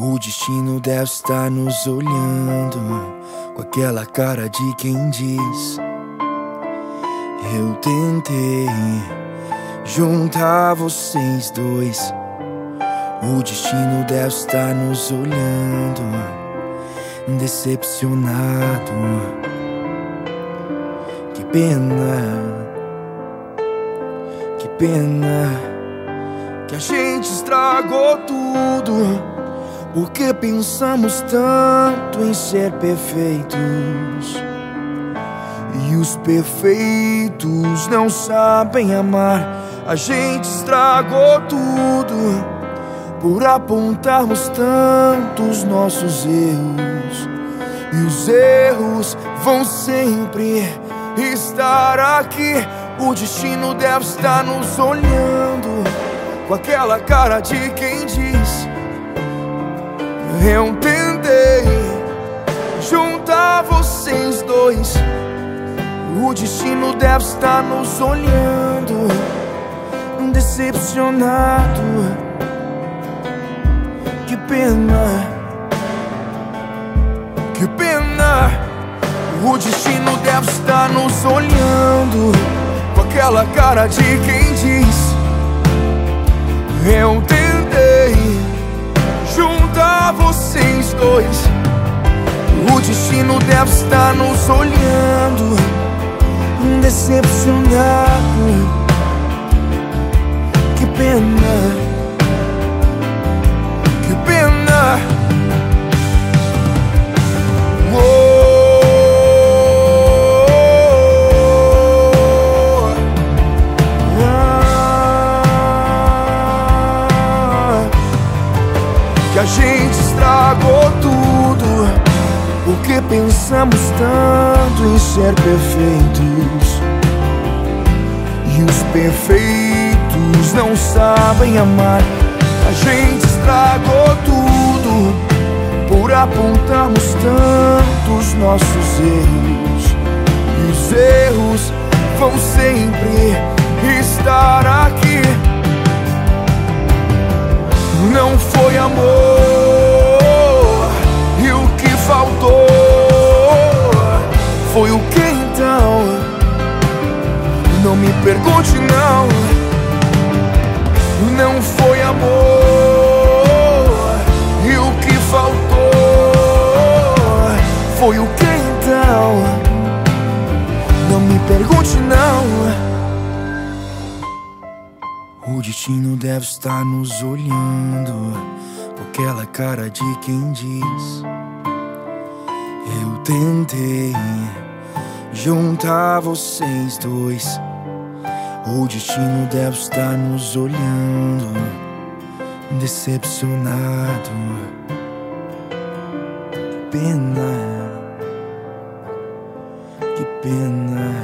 O destino deve estar nos olhando com aquela cara de quem diz: Eu tentei juntar vocês dois. O destino deve estar nos olhando, decepcionado. Que pena, que pena que a gente estragou tudo. Porque pensamos tanto em ser perfeitos. E os perfeitos não sabem amar. A gente estragou tudo por apontarmos tantos nossos erros. E os erros vão sempre estar aqui. O destino deve estar nos olhando com aquela cara de quem diz: Eu tentei juntar vocês dois. O destino deve estar nos olhando, decepcionado. Que pena, que pena. O destino deve estar nos olhando, com aquela cara de quem diz: Eu tentei destino deve estar nos olhando, decepcionado. Que pena, que pena. Ah, que a gente estragou tudo. Pensamos tanto em ser perfeitos. E os perfeitos não sabem amar. A gente estragou tudo por apontarmos tantos nossos erros. E os erros vão sempre estar aqui. Não foi amor, pergunte, não. Não foi amor, e o que faltou foi o que então? Não me pergunte, não. O destino deve estar nos olhando com aquela cara de quem diz: Eu tentei juntar vocês dois. O destino deve estar nos olhando, decepcionado. Pena, que pena.